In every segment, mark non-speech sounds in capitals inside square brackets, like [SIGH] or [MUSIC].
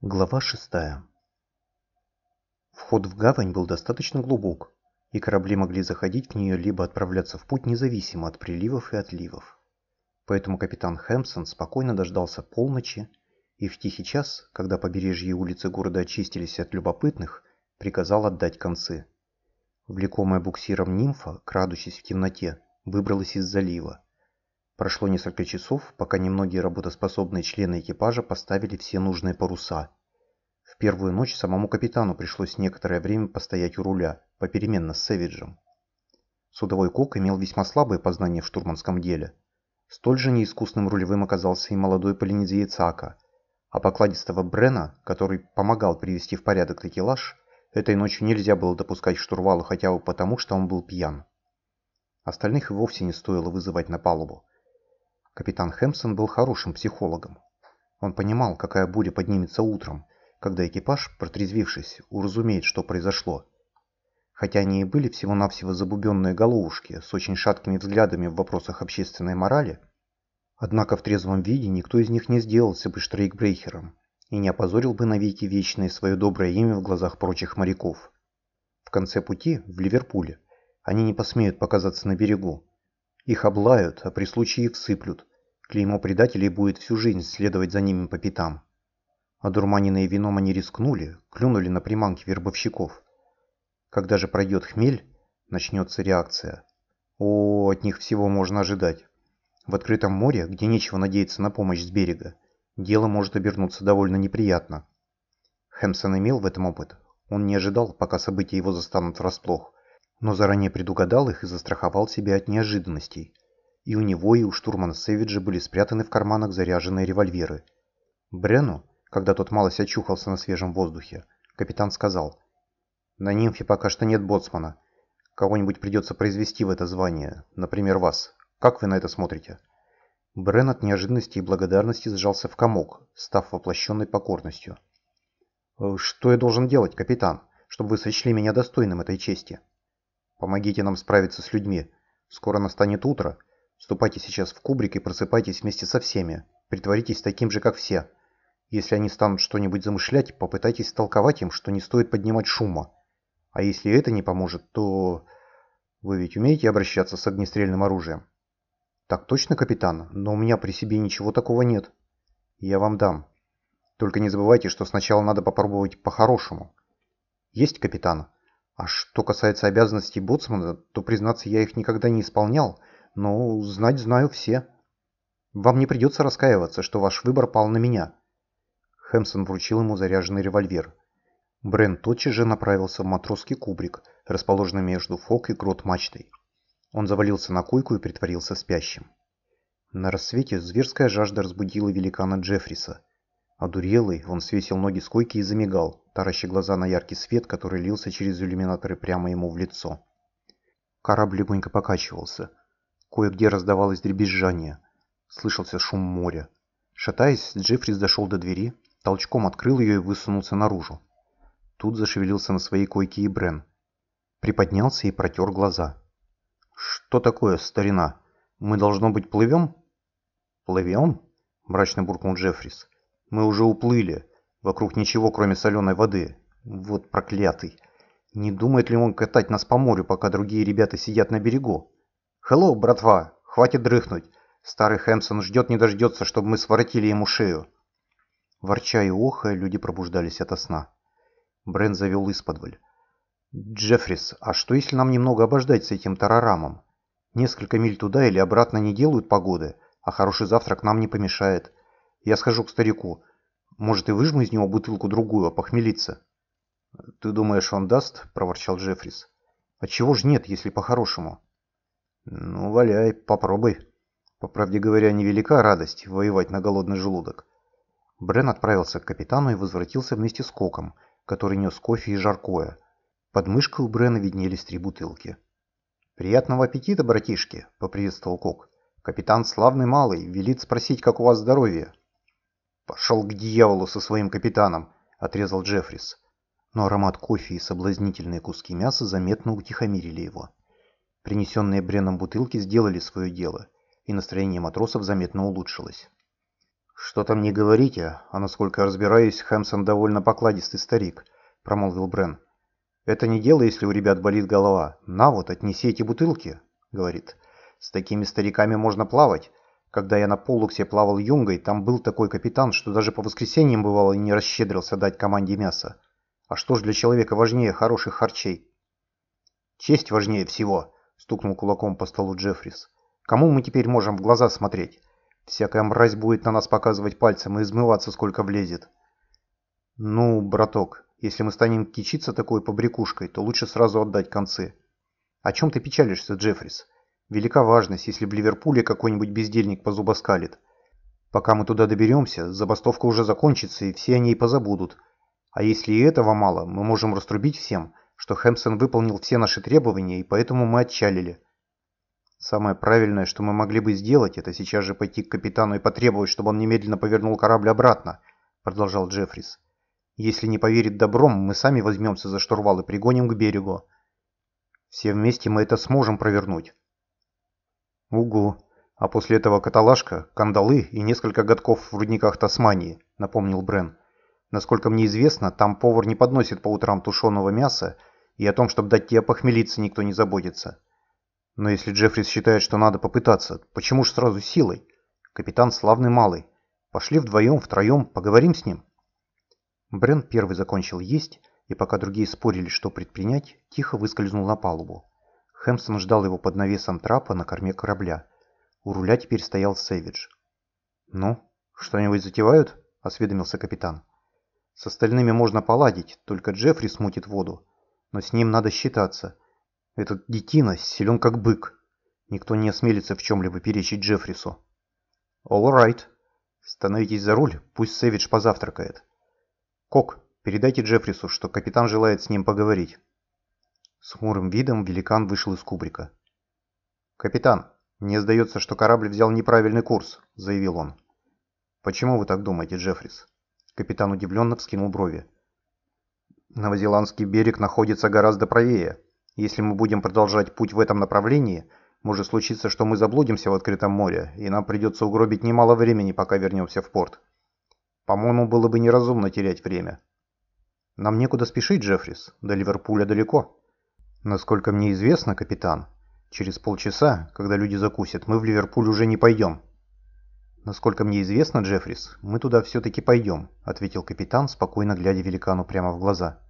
Глава 6. Вход в гавань был достаточно глубок, и корабли могли заходить в нее либо отправляться в путь независимо от приливов и отливов. Поэтому капитан Хэмпсон спокойно дождался полночи и в тихий час, когда побережье и улицы города очистились от любопытных, приказал отдать концы. Влекомая буксиром нимфа, крадущись в темноте, выбралась из залива. Прошло несколько часов, пока немногие работоспособные члены экипажа поставили все нужные паруса. В первую ночь самому капитану пришлось некоторое время постоять у руля, попеременно с Сэвиджем. Судовой кок имел весьма слабые познания в штурманском деле. Столь же неискусным рулевым оказался и молодой полинезиец Ака, а покладистого Брена, который помогал привести в порядок такелаж, этой ночью нельзя было допускать штурвалу хотя бы потому, что он был пьян. Остальных и вовсе не стоило вызывать на палубу. Капитан Хэмпсон был хорошим психологом. Он понимал, какая буря поднимется утром, когда экипаж, протрезвившись, уразумеет, что произошло. Хотя они и были всего-навсего забубенные головушки с очень шаткими взглядами в вопросах общественной морали, однако в трезвом виде никто из них не сделался бы штрейкбрейхером и не опозорил бы навеки вечное свое доброе имя в глазах прочих моряков. В конце пути, в Ливерпуле, они не посмеют показаться на берегу. Их облают, а при случае их сыплют, Клеймо предателей будет всю жизнь следовать за ними по пятам. Одурманенные вином они рискнули, клюнули на приманки вербовщиков. Когда же пройдет хмель, начнется реакция. О, от них всего можно ожидать. В открытом море, где нечего надеяться на помощь с берега, дело может обернуться довольно неприятно. Хэмсон имел в этом опыт. Он не ожидал, пока события его застанут врасплох, но заранее предугадал их и застраховал себя от неожиданностей – и у него, и у штурмана Сэвиджа были спрятаны в карманах заряженные револьверы. Брену, когда тот малость очухался на свежем воздухе, капитан сказал, «На нимфе пока что нет боцмана. Кого-нибудь придется произвести в это звание, например, вас. Как вы на это смотрите?» Брен от неожиданности и благодарности сжался в комок, став воплощенной покорностью. «Э, «Что я должен делать, капитан, чтобы вы сочли меня достойным этой чести?» «Помогите нам справиться с людьми. Скоро настанет утро, Ступайте сейчас в кубрик и просыпайтесь вместе со всеми. Притворитесь таким же, как все. Если они станут что-нибудь замышлять, попытайтесь толковать им, что не стоит поднимать шума. А если это не поможет, то... Вы ведь умеете обращаться с огнестрельным оружием? Так точно, капитан, но у меня при себе ничего такого нет. Я вам дам. Только не забывайте, что сначала надо попробовать по-хорошему. Есть, капитан. А что касается обязанностей боцмана, то, признаться, я их никогда не исполнял, ну, знать знаю все. Вам не придется раскаиваться, что ваш выбор пал на меня. Хэмсон вручил ему заряженный револьвер. Брен тотчас же направился в матросский кубрик, расположенный между фок и грот мачтой. Он завалился на койку и притворился спящим. На рассвете зверская жажда разбудила великана Джеффриса. Одурелый, он свесил ноги с койки и замигал, тараща глаза на яркий свет, который лился через иллюминаторы прямо ему в лицо. Корабль легонько покачивался. Кое-где раздавалось дребезжание. Слышался шум моря. Шатаясь, Джеффрис дошел до двери, толчком открыл ее и высунулся наружу. Тут зашевелился на своей койке и Брен. Приподнялся и протер глаза. «Что такое, старина? Мы, должно быть, плывем?» «Плывем?» – мрачно буркнул Джеффрис. «Мы уже уплыли. Вокруг ничего, кроме соленой воды. Вот проклятый. Не думает ли он катать нас по морю, пока другие ребята сидят на берегу?» «Хеллоу, братва! Хватит дрыхнуть! Старый Хэмсон ждет не дождется, чтобы мы своротили ему шею!» Ворча и охая, люди пробуждались ото сна. Брент завел исподволь. «Джеффрис, а что если нам немного обождать с этим тарарамом? Несколько миль туда или обратно не делают погоды, а хороший завтрак нам не помешает. Я схожу к старику. Может, и выжму из него бутылку-другую, а похмелиться?» «Ты думаешь, он даст?» – проворчал Джеффрис. «Отчего ж нет, если по-хорошему?» «Ну, валяй, попробуй». По правде говоря, невелика радость воевать на голодный желудок. Брен отправился к капитану и возвратился вместе с Коком, который нес кофе и жаркое. Под мышкой у Брена виднелись три бутылки. «Приятного аппетита, братишки!» — поприветствовал Кок. «Капитан славный малый, велит спросить, как у вас здоровье». «Пошел к дьяволу со своим капитаном!» — отрезал Джеффрис. Но аромат кофе и соблазнительные куски мяса заметно утихомирили его. Принесенные Бреном бутылки сделали свое дело, и настроение матросов заметно улучшилось. «Что там не говорите, а насколько разбираюсь, Хэмсон довольно покладистый старик», — промолвил Брен. «Это не дело, если у ребят болит голова. На вот, отнеси эти бутылки», — говорит. «С такими стариками можно плавать. Когда я на Полуксе плавал юнгой, там был такой капитан, что даже по воскресеньям бывало не расщедрился дать команде мясо. А что ж для человека важнее хороших харчей?» «Честь важнее всего», — стукнул кулаком по столу Джеффрис. «Кому мы теперь можем в глаза смотреть? Всякая мразь будет на нас показывать пальцем и измываться, сколько влезет». «Ну, браток, если мы станем кичиться такой побрякушкой, то лучше сразу отдать концы. О чем ты печалишься, Джеффрис? Велика важность, если в Ливерпуле какой-нибудь бездельник позубоскалит. Пока мы туда доберемся, забастовка уже закончится, и все о ней позабудут. А если и этого мало, мы можем раструбить всем, что Хэмпсон выполнил все наши требования, и поэтому мы отчалили. Самое правильное, что мы могли бы сделать, это сейчас же пойти к капитану и потребовать, чтобы он немедленно повернул корабль обратно, продолжал Джеффрис. Если не поверит добром, мы сами возьмемся за штурвал и пригоним к берегу. Все вместе мы это сможем провернуть. Угу. А после этого каталажка, кандалы и несколько годков в рудниках Тасмании, напомнил Брен. Насколько мне известно, там повар не подносит по утрам тушеного мяса, и о том, чтобы дать тебе похмелиться, никто не заботится. Но если Джеффрис считает, что надо попытаться, почему ж сразу силой? Капитан славный малый. Пошли вдвоем, втроем, поговорим с ним. Брен первый закончил есть, и пока другие спорили, что предпринять, тихо выскользнул на палубу. Хэмпсон ждал его под навесом трапа на корме корабля. У руля теперь стоял Сэвидж. «Ну, что-нибудь затевают?» – осведомился капитан. «С остальными можно поладить, только Джеффри смутит воду. Но с ним надо считаться. Этот детина силен как бык. Никто не осмелится в чем-либо перечить Джеффрису». «All right. Становитесь за руль, пусть Сэвидж позавтракает». «Кок, передайте Джеффрису, что капитан желает с ним поговорить». С хмурым видом великан вышел из кубрика. «Капитан, мне сдается, что корабль взял неправильный курс», — заявил он. «Почему вы так думаете, Джеффрис?» Капитан удивленно вскинул брови. «Новозеландский берег находится гораздо правее. Если мы будем продолжать путь в этом направлении, может случиться, что мы заблудимся в открытом море, и нам придется угробить немало времени, пока вернемся в порт. По-моему, было бы неразумно терять время. Нам некуда спешить, Джеффрис. До Ливерпуля далеко. Насколько мне известно, капитан, через полчаса, когда люди закусят, мы в Ливерпуль уже не пойдем. Насколько мне известно, Джеффрис, мы туда все-таки пойдем, ответил капитан, спокойно глядя великану прямо в глаза.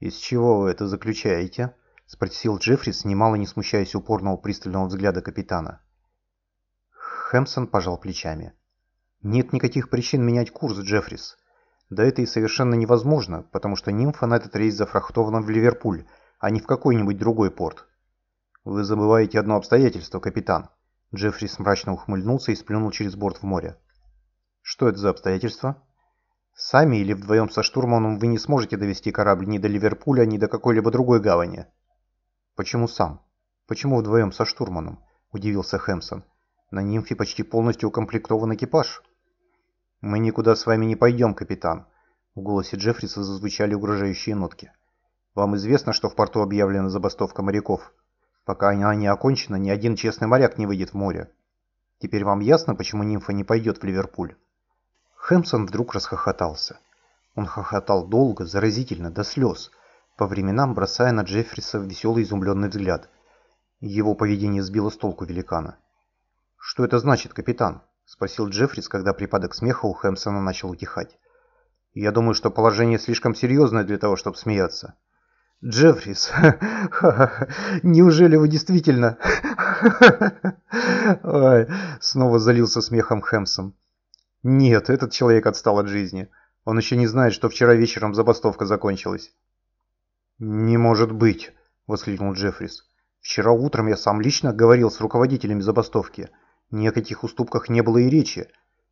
Из чего вы это заключаете? Спросил Джеффрис, немало не смущаясь упорного пристального взгляда капитана. Хэмпсон пожал плечами. Нет никаких причин менять курс, Джеффрис. Да это и совершенно невозможно, потому что нимфа на этот рейс зафрахтована в Ливерпуль, а не в какой-нибудь другой порт. Вы забываете одно обстоятельство, капитан. Джеффрис мрачно ухмыльнулся и сплюнул через борт в море. Что это за обстоятельство? Сами или вдвоем со штурманом вы не сможете довести корабль ни до Ливерпуля, ни до какой-либо другой гавани. Почему сам? Почему вдвоем со штурманом? Удивился Хэмсон. На нимфе почти полностью укомплектован экипаж. «Мы никуда с вами не пойдем, капитан», — в голосе Джеффриса зазвучали угрожающие нотки. «Вам известно, что в порту объявлена забастовка моряков. Пока она не окончена, ни один честный моряк не выйдет в море. Теперь вам ясно, почему нимфа не пойдет в Ливерпуль?» Хэмпсон вдруг расхохотался. Он хохотал долго, заразительно, до слез, по временам бросая на Джеффриса веселый изумленный взгляд. Его поведение сбило с толку великана. «Что это значит, капитан?» — спросил Джеффрис, когда припадок смеха у Хэмпсона начал утихать. «Я думаю, что положение слишком серьезное для того, чтобы смеяться». «Джеффрис, [LAUGHS] неужели вы действительно...» [LAUGHS] Ой, снова залился смехом Хэмпсон. «Нет, этот человек отстал от жизни. Он еще не знает, что вчера вечером забастовка закончилась». «Не может быть!» — воскликнул Джеффрис. «Вчера утром я сам лично говорил с руководителями забастовки». Ни о каких уступках не было и речи.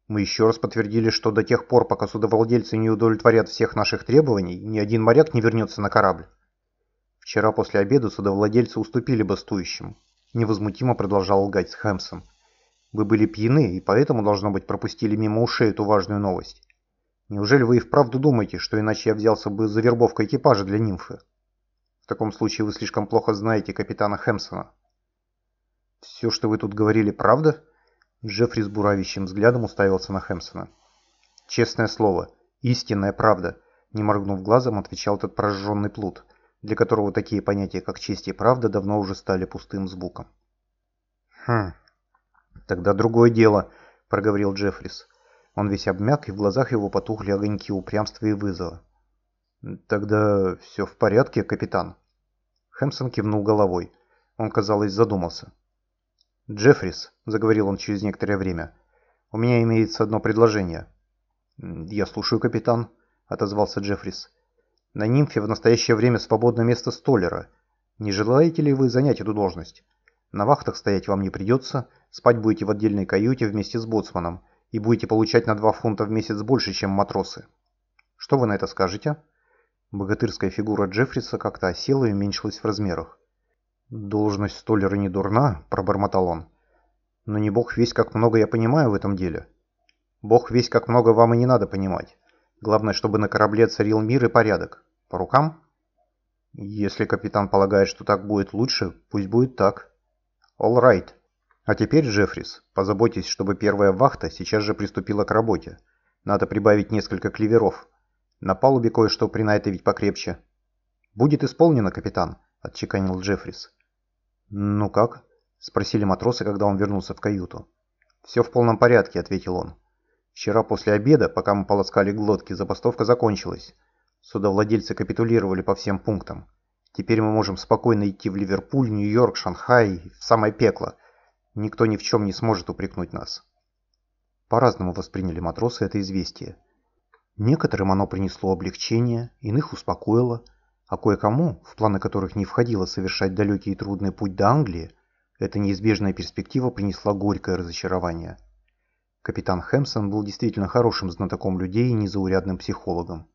Мы еще раз подтвердили, что до тех пор, пока судовладельцы не удовлетворят всех наших требований, ни один моряк не вернется на корабль. Вчера после обеда судовладельцы уступили бастующим. Невозмутимо продолжал лгать Хэмсон. Вы были пьяны и поэтому, должно быть, пропустили мимо ушей эту важную новость. Неужели вы и вправду думаете, что иначе я взялся бы за вербовку экипажа для нимфы? В таком случае вы слишком плохо знаете капитана Хэмсона. «Все, что вы тут говорили, правда?» Джеффри с буравящим взглядом уставился на Хэмпсона. «Честное слово, истинная правда», — не моргнув глазом, отвечал этот прожженный плут, для которого такие понятия, как честь и правда, давно уже стали пустым звуком. «Хм, тогда другое дело», — проговорил Джеффрис. Он весь обмяк, и в глазах его потухли огоньки упрямства и вызова. «Тогда все в порядке, капитан?» Хэмпсон кивнул головой. Он, казалось, задумался. «Джеффрис», — заговорил он через некоторое время, — «у меня имеется одно предложение». «Я слушаю, капитан», — отозвался Джеффрис. «На нимфе в настоящее время свободно место столера. Не желаете ли вы занять эту должность? На вахтах стоять вам не придется, спать будете в отдельной каюте вместе с боцманом и будете получать на 2 фунта в месяц больше, чем матросы. Что вы на это скажете?» Богатырская фигура Джеффриса как-то осела и уменьшилась в размерах. «Должность столера не дурна», — пробормотал он. «Но не бог весь, как много я понимаю в этом деле». «Бог весь, как много вам и не надо понимать. Главное, чтобы на корабле царил мир и порядок. По рукам?» «Если капитан полагает, что так будет лучше, пусть будет так». «All right. А теперь, Джеффрис, позаботьтесь, чтобы первая вахта сейчас же приступила к работе. Надо прибавить несколько клеверов. На палубе кое-что принайтовить покрепче». «Будет исполнено, капитан», — отчеканил Джеффрис. «Ну как?» – спросили матросы, когда он вернулся в каюту. «Все в полном порядке», – ответил он. «Вчера после обеда, пока мы полоскали глотки, забастовка закончилась. Судовладельцы капитулировали по всем пунктам. Теперь мы можем спокойно идти в Ливерпуль, Нью-Йорк, Шанхай, в самое пекло. Никто ни в чем не сможет упрекнуть нас». По-разному восприняли матросы это известие. Некоторым оно принесло облегчение, иных успокоило – а кое-кому, в планы которых не входило совершать далекий и трудный путь до Англии, эта неизбежная перспектива принесла горькое разочарование. Капитан Хэмсон был действительно хорошим знатоком людей и незаурядным психологом.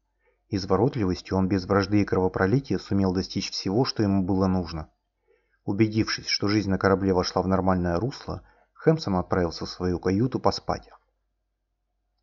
Изворотливостью он без вражды и кровопролития сумел достичь всего, что ему было нужно. Убедившись, что жизнь на корабле вошла в нормальное русло, Хэмсон отправился в свою каюту поспать.